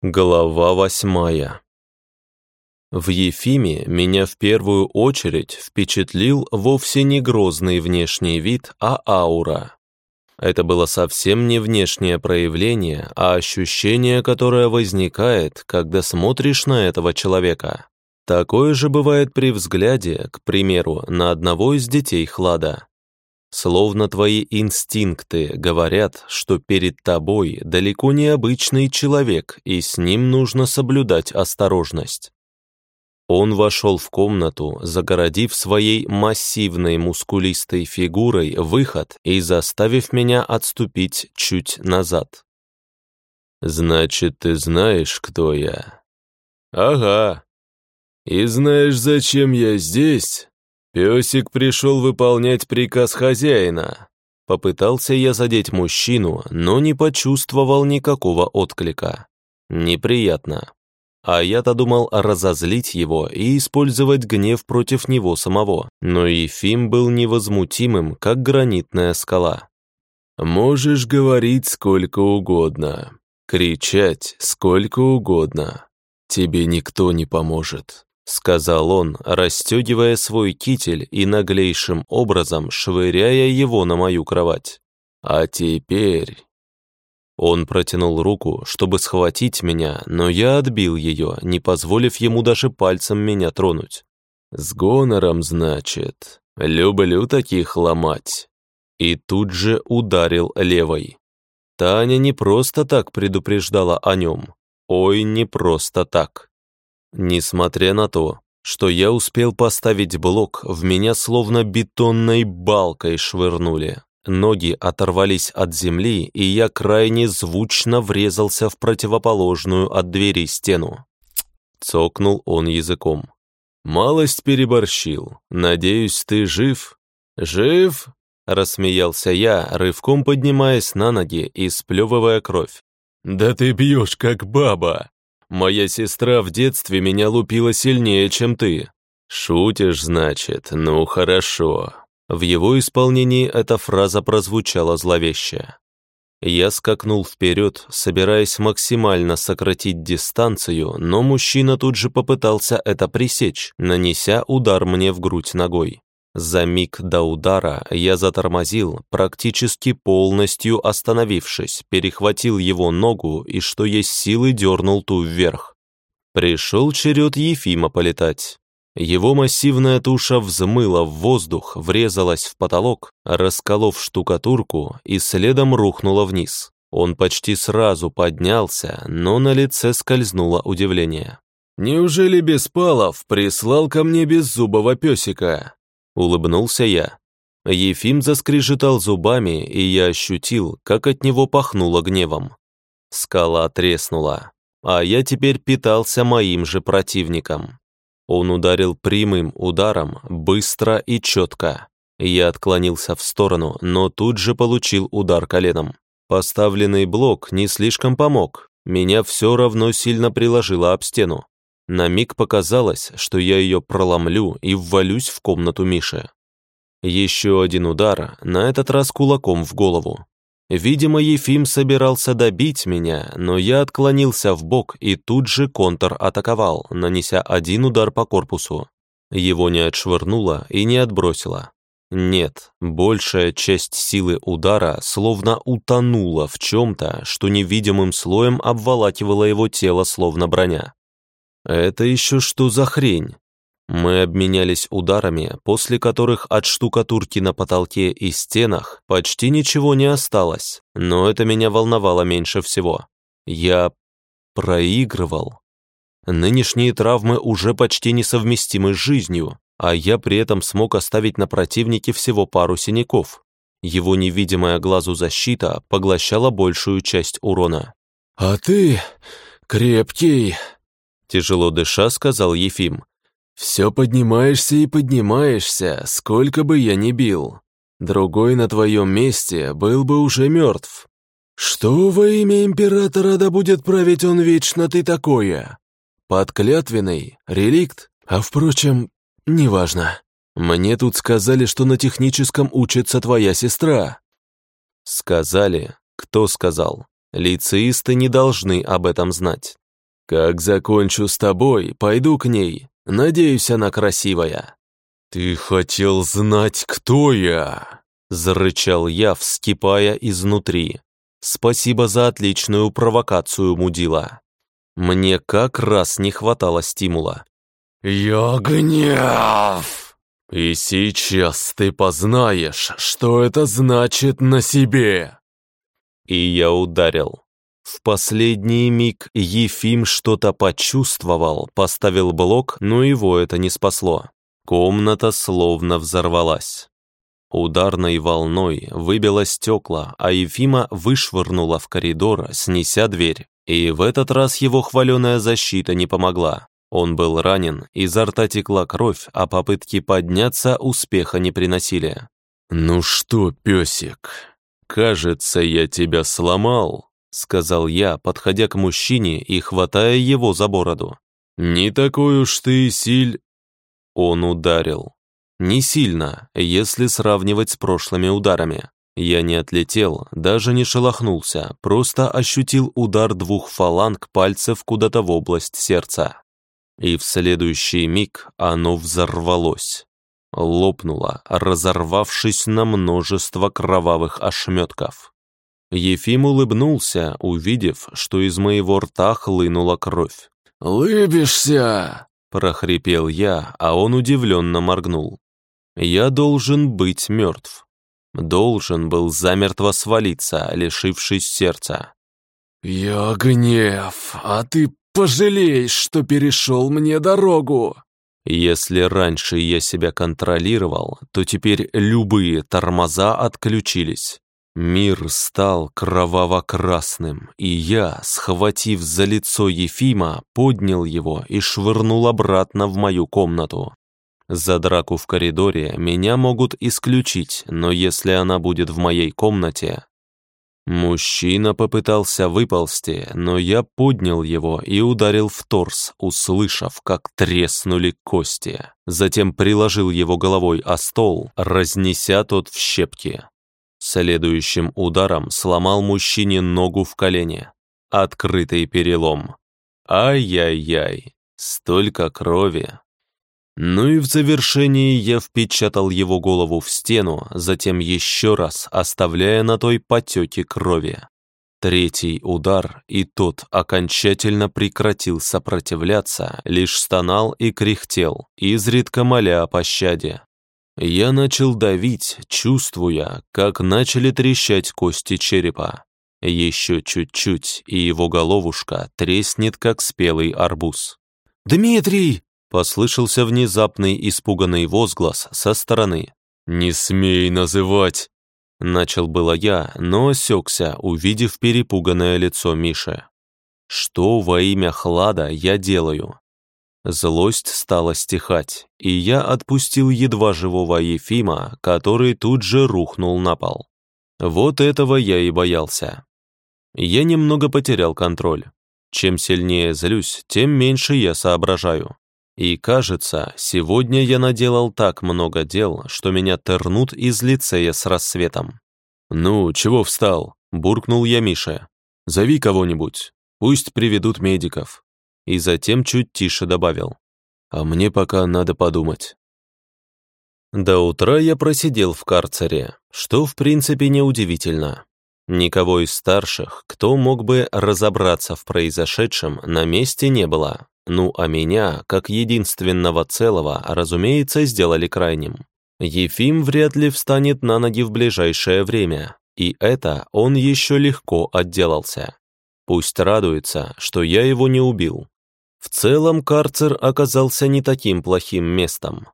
Глава восьмая. В Ефиме меня в первую очередь впечатлил вовсе не грозный внешний вид, а аура. Это было совсем не внешнее проявление, а ощущение, которое возникает, когда смотришь на этого человека. Такое же бывает при взгляде, к примеру, на одного из детей Хлада. Словно твои инстинкты говорят, что перед тобой далеко не обычный человек, и с ним нужно соблюдать осторожность. Он вошел в комнату, загородив своей массивной мускулистой фигурой выход и заставив меня отступить чуть назад. «Значит, ты знаешь, кто я?» «Ага. И знаешь, зачем я здесь?» Песик пришел выполнять приказ хозяина. Попытался я задеть мужчину, но не почувствовал никакого отклика. Неприятно. А я-то думал разозлить его и использовать гнев против него самого. Но Ефим был невозмутимым, как гранитная скала. «Можешь говорить сколько угодно, кричать сколько угодно. Тебе никто не поможет сказал он, расстегивая свой китель и наглейшим образом швыряя его на мою кровать. «А теперь...» Он протянул руку, чтобы схватить меня, но я отбил ее, не позволив ему даже пальцем меня тронуть. «С гонором, значит. Люблю таких ломать». И тут же ударил левой. Таня не просто так предупреждала о нем. Ой, не просто так. Несмотря на то, что я успел поставить блок, в меня словно бетонной балкой швырнули. Ноги оторвались от земли, и я крайне звучно врезался в противоположную от двери стену. Цокнул он языком. «Малость переборщил. Надеюсь, ты жив?» «Жив?» — рассмеялся я, рывком поднимаясь на ноги и сплевывая кровь. «Да ты бьешь, как баба!» Моя сестра в детстве меня лупила сильнее, чем ты. Шутишь, значит? Ну, хорошо. В его исполнении эта фраза прозвучала зловеще. Я скакнул вперед, собираясь максимально сократить дистанцию, но мужчина тут же попытался это пресечь, нанеся удар мне в грудь ногой. За миг до удара я затормозил, практически полностью остановившись, перехватил его ногу и, что есть силы, дернул ту вверх. Пришел черед Ефима полетать. Его массивная туша взмыла в воздух, врезалась в потолок, расколов штукатурку и следом рухнула вниз. Он почти сразу поднялся, но на лице скользнуло удивление. «Неужели Беспалов прислал ко мне беззубого песика?» Улыбнулся я. Ефим заскрежетал зубами, и я ощутил, как от него пахнуло гневом. Скала треснула, а я теперь питался моим же противником. Он ударил прямым ударом, быстро и четко. Я отклонился в сторону, но тут же получил удар коленом. Поставленный блок не слишком помог, меня все равно сильно приложило об стену. На миг показалось, что я ее проломлю и ввалюсь в комнату Миши. Еще один удар, на этот раз кулаком в голову. Видимо, Ефим собирался добить меня, но я отклонился в бок и тут же контр атаковал, нанеся один удар по корпусу. Его не отшвырнуло и не отбросило. Нет, большая часть силы удара словно утонула в чем-то, что невидимым слоем обволакивало его тело словно броня. «Это еще что за хрень?» Мы обменялись ударами, после которых от штукатурки на потолке и стенах почти ничего не осталось, но это меня волновало меньше всего. Я проигрывал. Нынешние травмы уже почти несовместимы с жизнью, а я при этом смог оставить на противнике всего пару синяков. Его невидимая глазу защита поглощала большую часть урона. «А ты крепкий», Тяжело дыша, сказал Ефим. «Все поднимаешься и поднимаешься, сколько бы я ни бил. Другой на твоем месте был бы уже мертв. Что во имя императора да будет править он вечно ты такое? Подклятвенный, реликт, а впрочем, неважно. Мне тут сказали, что на техническом учится твоя сестра». «Сказали? Кто сказал? Лицеисты не должны об этом знать. Как закончу с тобой, пойду к ней. Надеюсь, она красивая». «Ты хотел знать, кто я?» Зарычал я, вскипая изнутри. «Спасибо за отличную провокацию, мудила. Мне как раз не хватало стимула». «Я гнев!» «И сейчас ты познаешь, что это значит на себе!» И я ударил. В последний миг Ефим что-то почувствовал, поставил блок, но его это не спасло. Комната словно взорвалась. Ударной волной выбило стекла, а Ефима вышвырнула в коридор, снеся дверь. И в этот раз его хваленая защита не помогла. Он был ранен, изо рта текла кровь, а попытки подняться успеха не приносили. «Ну что, песик, кажется, я тебя сломал», сказал я, подходя к мужчине и хватая его за бороду. «Не такой уж ты силь...» Он ударил. Не сильно, если сравнивать с прошлыми ударами. Я не отлетел, даже не шелохнулся, просто ощутил удар двух фаланг пальцев куда-то в область сердца и в следующий миг оно взорвалось. Лопнуло, разорвавшись на множество кровавых ошметков. Ефим улыбнулся, увидев, что из моего рта хлынула кровь. «Лыбишься!» – прохрипел я, а он удивленно моргнул. «Я должен быть мертв. Должен был замертво свалиться, лишившись сердца». «Я гнев, а ты пожалеешь, что перешел мне дорогу!» Если раньше я себя контролировал, то теперь любые тормоза отключились. Мир стал кроваво-красным, и я, схватив за лицо Ефима, поднял его и швырнул обратно в мою комнату. За драку в коридоре меня могут исключить, но если она будет в моей комнате, Мужчина попытался выползти, но я поднял его и ударил в торс, услышав, как треснули кости. Затем приложил его головой о стол, разнеся тот в щепки. Следующим ударом сломал мужчине ногу в колене. Открытый перелом. Ай-яй-яй, столько крови. Ну и в завершении я впечатал его голову в стену, затем еще раз оставляя на той потеки крови. Третий удар, и тот окончательно прекратил сопротивляться, лишь стонал и кряхтел, изредка моля о пощаде. Я начал давить, чувствуя, как начали трещать кости черепа. Еще чуть-чуть, и его головушка треснет, как спелый арбуз. «Дмитрий!» Послышался внезапный испуганный возглас со стороны. «Не смей называть!» Начал было я, но осекся, увидев перепуганное лицо Миши. «Что во имя Хлада я делаю?» Злость стала стихать, и я отпустил едва живого Ефима, который тут же рухнул на пол. Вот этого я и боялся. Я немного потерял контроль. Чем сильнее злюсь, тем меньше я соображаю. И кажется, сегодня я наделал так много дел, что меня тернут из лицея с рассветом. «Ну, чего встал?» – буркнул я Мише. «Зови кого-нибудь, пусть приведут медиков». И затем чуть тише добавил. «А мне пока надо подумать». До утра я просидел в карцере, что в принципе неудивительно. Никого из старших, кто мог бы разобраться в произошедшем, на месте не было. Ну, а меня, как единственного целого, разумеется, сделали крайним. Ефим вряд ли встанет на ноги в ближайшее время, и это он еще легко отделался. Пусть радуется, что я его не убил. В целом карцер оказался не таким плохим местом.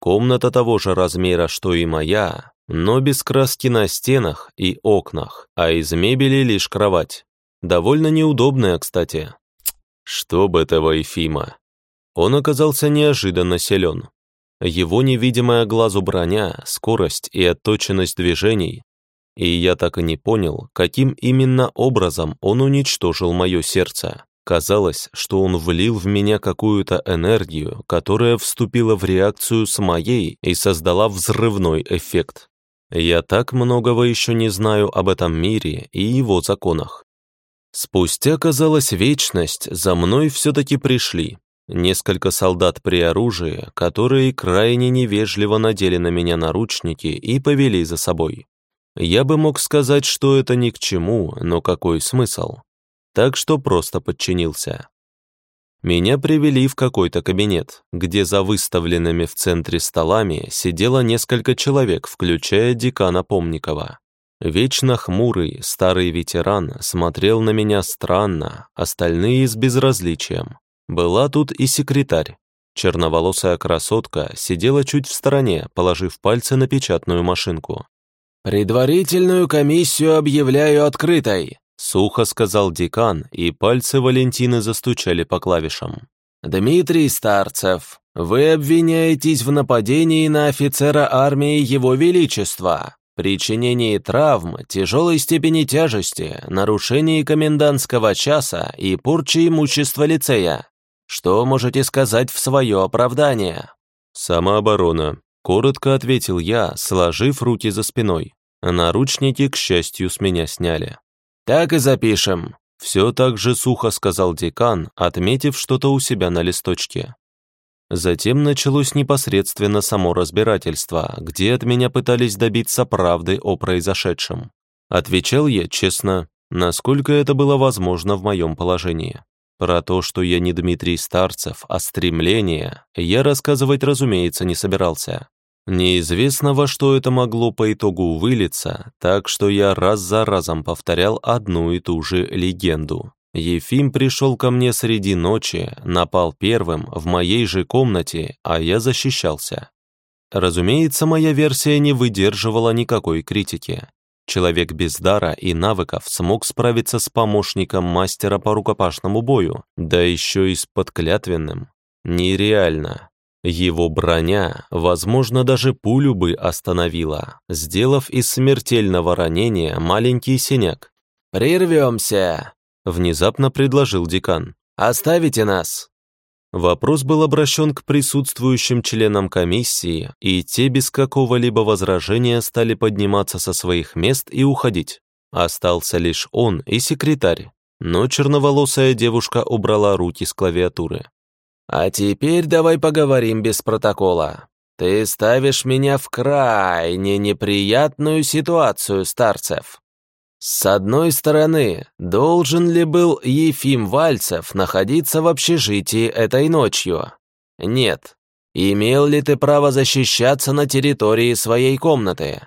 Комната того же размера, что и моя, но без краски на стенах и окнах, а из мебели лишь кровать. Довольно неудобная, кстати. Чтоб этого Ефима. Он оказался неожиданно силен. Его невидимая глазу броня, скорость и отточенность движений. И я так и не понял, каким именно образом он уничтожил мое сердце. Казалось, что он влил в меня какую-то энергию, которая вступила в реакцию с моей и создала взрывной эффект. Я так многого еще не знаю об этом мире и его законах. Спустя, казалось, вечность, за мной все-таки пришли. Несколько солдат при оружии, которые крайне невежливо надели на меня наручники и повели за собой. Я бы мог сказать, что это ни к чему, но какой смысл? Так что просто подчинился. Меня привели в какой-то кабинет, где за выставленными в центре столами сидело несколько человек, включая декана Помникова. Вечно хмурый, старый ветеран смотрел на меня странно, остальные с безразличием. Была тут и секретарь. Черноволосая красотка сидела чуть в стороне, положив пальцы на печатную машинку. «Предварительную комиссию объявляю открытой», — сухо сказал декан, и пальцы Валентины застучали по клавишам. «Дмитрий Старцев, вы обвиняетесь в нападении на офицера армии Его Величества, причинении травм тяжелой степени тяжести, нарушении комендантского часа и порче имущества лицея. Что можете сказать в свое оправдание?» «Самооборона», — коротко ответил я, сложив руки за спиной. Наручники, к счастью, с меня сняли. «Так и запишем», — все так же сухо сказал декан, отметив что-то у себя на листочке. Затем началось непосредственно само разбирательство, где от меня пытались добиться правды о произошедшем. Отвечал я честно, насколько это было возможно в моем положении. Про то, что я не Дмитрий Старцев, а стремление, я рассказывать, разумеется, не собирался. Неизвестно, во что это могло по итогу вылиться, так что я раз за разом повторял одну и ту же легенду. Ефим пришел ко мне среди ночи, напал первым в моей же комнате, а я защищался. Разумеется, моя версия не выдерживала никакой критики. Человек без дара и навыков смог справиться с помощником мастера по рукопашному бою, да еще и с подклятвенным. Нереально. Его броня, возможно, даже пулю бы остановила, сделав из смертельного ранения маленький синяк. «Прервемся», — внезапно предложил декан. «Оставите нас». Вопрос был обращен к присутствующим членам комиссии, и те без какого-либо возражения стали подниматься со своих мест и уходить. Остался лишь он и секретарь, но черноволосая девушка убрала руки с клавиатуры. «А теперь давай поговорим без протокола. Ты ставишь меня в крайне неприятную ситуацию, Старцев. С одной стороны, должен ли был Ефим Вальцев находиться в общежитии этой ночью? Нет. Имел ли ты право защищаться на территории своей комнаты?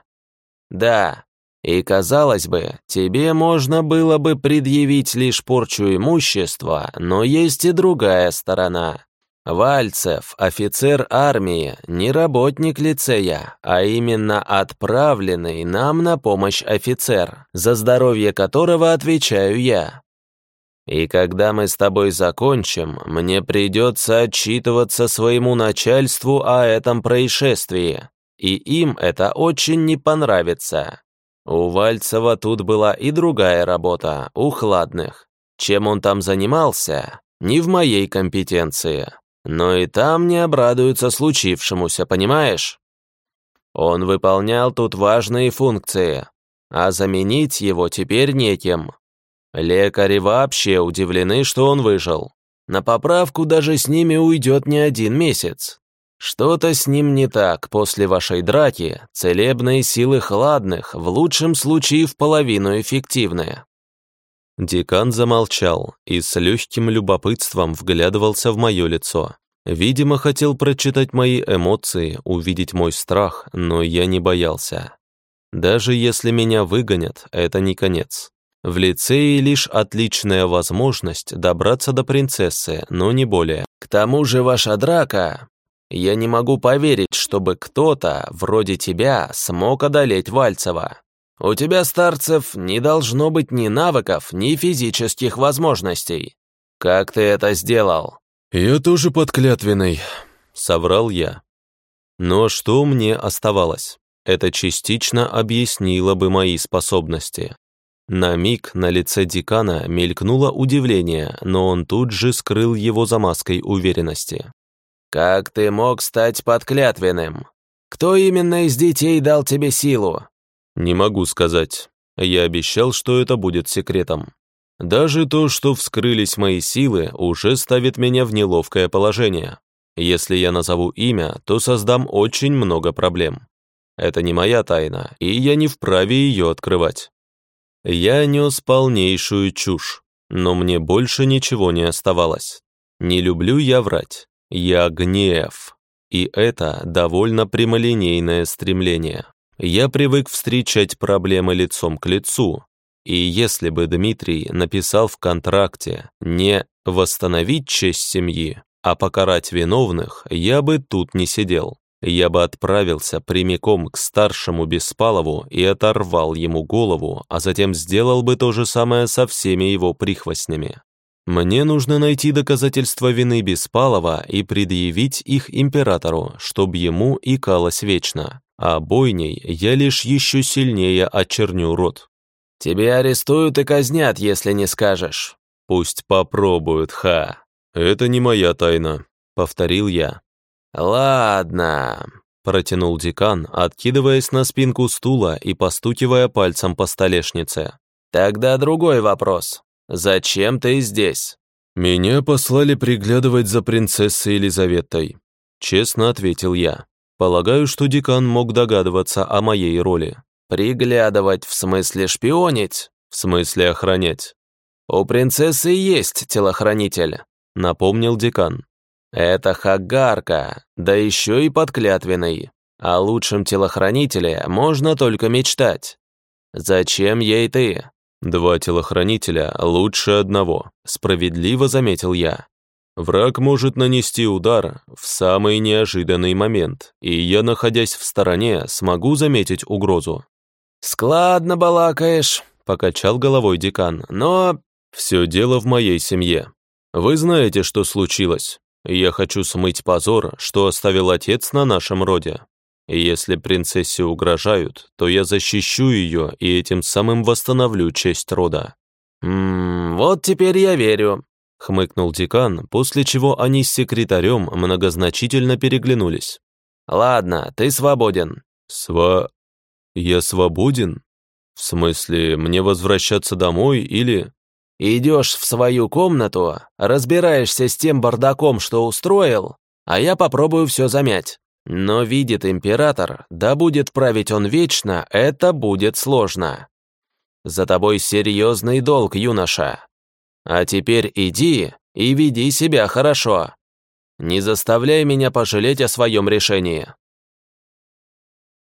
Да. И, казалось бы, тебе можно было бы предъявить лишь порчу имущества, но есть и другая сторона. Вальцев, офицер армии, не работник лицея, а именно отправленный нам на помощь офицер, за здоровье которого отвечаю я. И когда мы с тобой закончим, мне придется отчитываться своему начальству о этом происшествии, и им это очень не понравится. У Вальцева тут была и другая работа, у хладных. Чем он там занимался, не в моей компетенции но и там не обрадуются случившемуся, понимаешь? Он выполнял тут важные функции, а заменить его теперь некем. Лекари вообще удивлены, что он выжил. На поправку даже с ними уйдет не один месяц. Что-то с ним не так после вашей драки, целебные силы хладных, в лучшем случае в половину эффективные. Декан замолчал и с легким любопытством вглядывался в мое лицо. Видимо, хотел прочитать мои эмоции, увидеть мой страх, но я не боялся. Даже если меня выгонят, это не конец. В лицее лишь отличная возможность добраться до принцессы, но не более. К тому же ваша драка... Я не могу поверить, чтобы кто-то, вроде тебя, смог одолеть Вальцева. У тебя, старцев, не должно быть ни навыков, ни физических возможностей. Как ты это сделал?» «Я тоже подклятвенный», — соврал я. Но что мне оставалось? Это частично объяснило бы мои способности. На миг на лице декана мелькнуло удивление, но он тут же скрыл его за маской уверенности. «Как ты мог стать подклятвенным? Кто именно из детей дал тебе силу?» «Не могу сказать. Я обещал, что это будет секретом». Даже то, что вскрылись мои силы, уже ставит меня в неловкое положение. Если я назову имя, то создам очень много проблем. Это не моя тайна, и я не вправе ее открывать. Я нес полнейшую чушь, но мне больше ничего не оставалось. Не люблю я врать. Я гнев. И это довольно прямолинейное стремление. Я привык встречать проблемы лицом к лицу. И если бы Дмитрий написал в контракте не «восстановить честь семьи», а покарать виновных, я бы тут не сидел. Я бы отправился прямиком к старшему Беспалову и оторвал ему голову, а затем сделал бы то же самое со всеми его прихвостнями. Мне нужно найти доказательства вины Беспалова и предъявить их императору, чтобы ему икалось вечно, а бойней я лишь еще сильнее очерню рот. «Тебя арестуют и казнят, если не скажешь». «Пусть попробуют, ха. Это не моя тайна», — повторил я. «Ладно», — протянул декан, откидываясь на спинку стула и постукивая пальцем по столешнице. «Тогда другой вопрос. Зачем ты здесь?» «Меня послали приглядывать за принцессой Елизаветой», — честно ответил я. Полагаю, что декан мог догадываться о моей роли. «Приглядывать в смысле шпионить?» «В смысле охранять». «У принцессы есть телохранитель», — напомнил декан. «Это Хагарка, да еще и подклятвенный. О лучшем телохранителе можно только мечтать. Зачем ей ты?» «Два телохранителя лучше одного», — справедливо заметил я. «Враг может нанести удар в самый неожиданный момент, и я, находясь в стороне, смогу заметить угрозу». «Складно балакаешь», — покачал головой декан, «но...» «Все дело в моей семье. Вы знаете, что случилось. Я хочу смыть позор, что оставил отец на нашем роде. Если принцессе угрожают, то я защищу ее и этим самым восстановлю честь рода». «Ммм, вот теперь я верю», — хмыкнул декан, после чего они с секретарем многозначительно переглянулись. «Ладно, ты свободен». «Сва... я свободен? В смысле, мне возвращаться домой или...» «Идешь в свою комнату, разбираешься с тем бардаком, что устроил, а я попробую все замять». Но видит император, да будет править он вечно, это будет сложно. За тобой серьезный долг, юноша. А теперь иди и веди себя хорошо. Не заставляй меня пожалеть о своем решении».